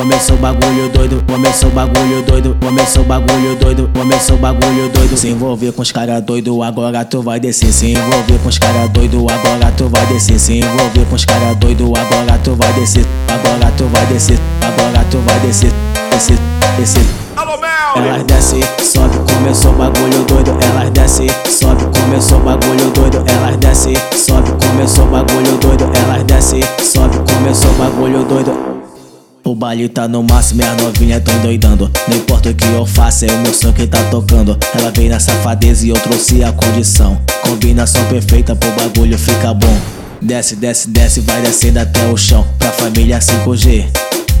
começou o bagulho doido, começou o bagulho doido, começou o bagulho doido, começou o bagulho doido. Se envolver com os cara doido, agora tu vai descer. Se envolver com os cara doido, agora tu vai descer. Se envolver com os cara doido, agora tu vai descer. Agora tu vai descer, agora tu vai descer, descer, descer. Elas desce, sobe, começou bagulho doido. Elas desce, sobe, começou bagulho doido. Elas desce, sobe, começou bagulho doido. Elas desce, sobe, começou bagulho doido. O baile tá no máximo e as novinhas tão doidando. Não importa o que eu faço, é o meu som que tá tocando. Ela veio na safadeza e eu trouxe a condição. Combinação perfeita pro bagulho ficar bom. Desce, desce, desce, vai descendo até o chão. Pra família 5G,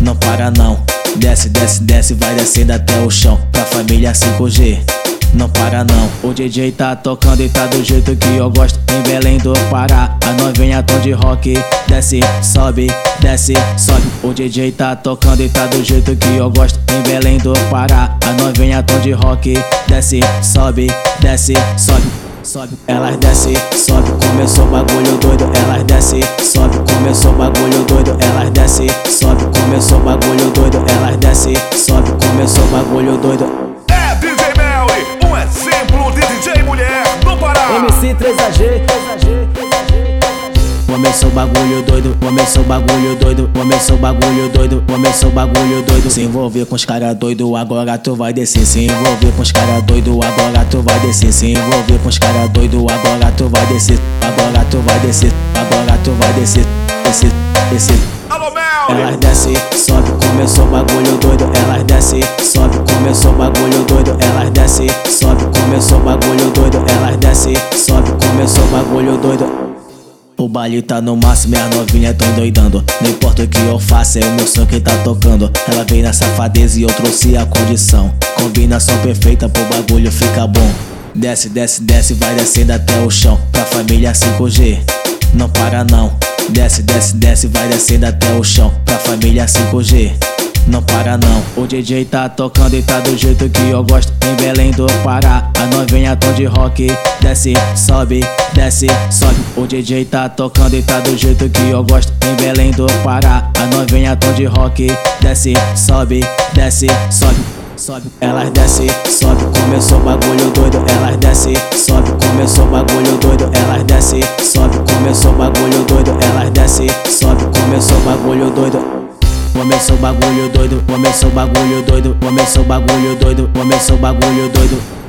não para não. Desce, desce, desce, vai descendo até o chão. Pra família 5G não para não. O DJ tá tocando e tá do jeito que eu gosto. Em Belém do Pará, a novinha tom de rock. Desce, sobe, desce, sobe. O DJ tá tocando e tá do jeito que eu gosto. Em Belém do Pará, a novinha tom de rock. Desce, sobe, desce, sobe. Sobe, elas desce, sobe, começou bagulho doido, elas desce, sobe, começou bagulho doido, elas desce, sobe, começou bagulho doido, elas desce, sobe, começou bagulho doido. Começou bagulho doido, começou bagulho doido, começou bagulho doido, começou bagulho doido. Se envolver com os cara doido, agora tu vai descer. Se envolver com os cara doido, agora tu vai descer. Se envolver com os cara doido, agora tu vai descer. Agora tu vai descer, agora tu vai descer, descer, descer. Alô, Mel! Elas desce, sobe, começou bagulho doido. Elas desce, sobe, começou bagulho doido. Elas desce, sobe, começou bagulho doido. Elas desce, sobe, começou bagulho doido. O baile tá no máximo e as novinhas tão doidando. Não importa o que eu faço, é o meu som que tá tocando. Ela veio na safadeza e eu trouxe a condição. Combinação perfeita pro bagulho ficar bom. Desce, desce, desce, vai descendo até o chão. Pra família 5G, não para não. Desce, desce, desce, vai descendo até o chão. Pra família 5G. Não para não, o DJ tá tocando e tá do jeito que eu gosto. Em Belém do Pará, a novinha tom de rock. Desce, sobe, desce, sobe. O DJ tá tocando e tá do jeito que eu gosto. Em Belém do Pará, a novinha tom de rock. Desce, sobe, desce, sobe. Sobe, elas desce, sobe, começou bagulho doido, elas desce, sobe, começou bagulho doido, elas desce, sobe, começou bagulho doido, elas desce, sobe, começou bagulho doido. Começou o bagulho doido, começou o bagulho doido, começou o bagulho doido, começou o bagulho doido.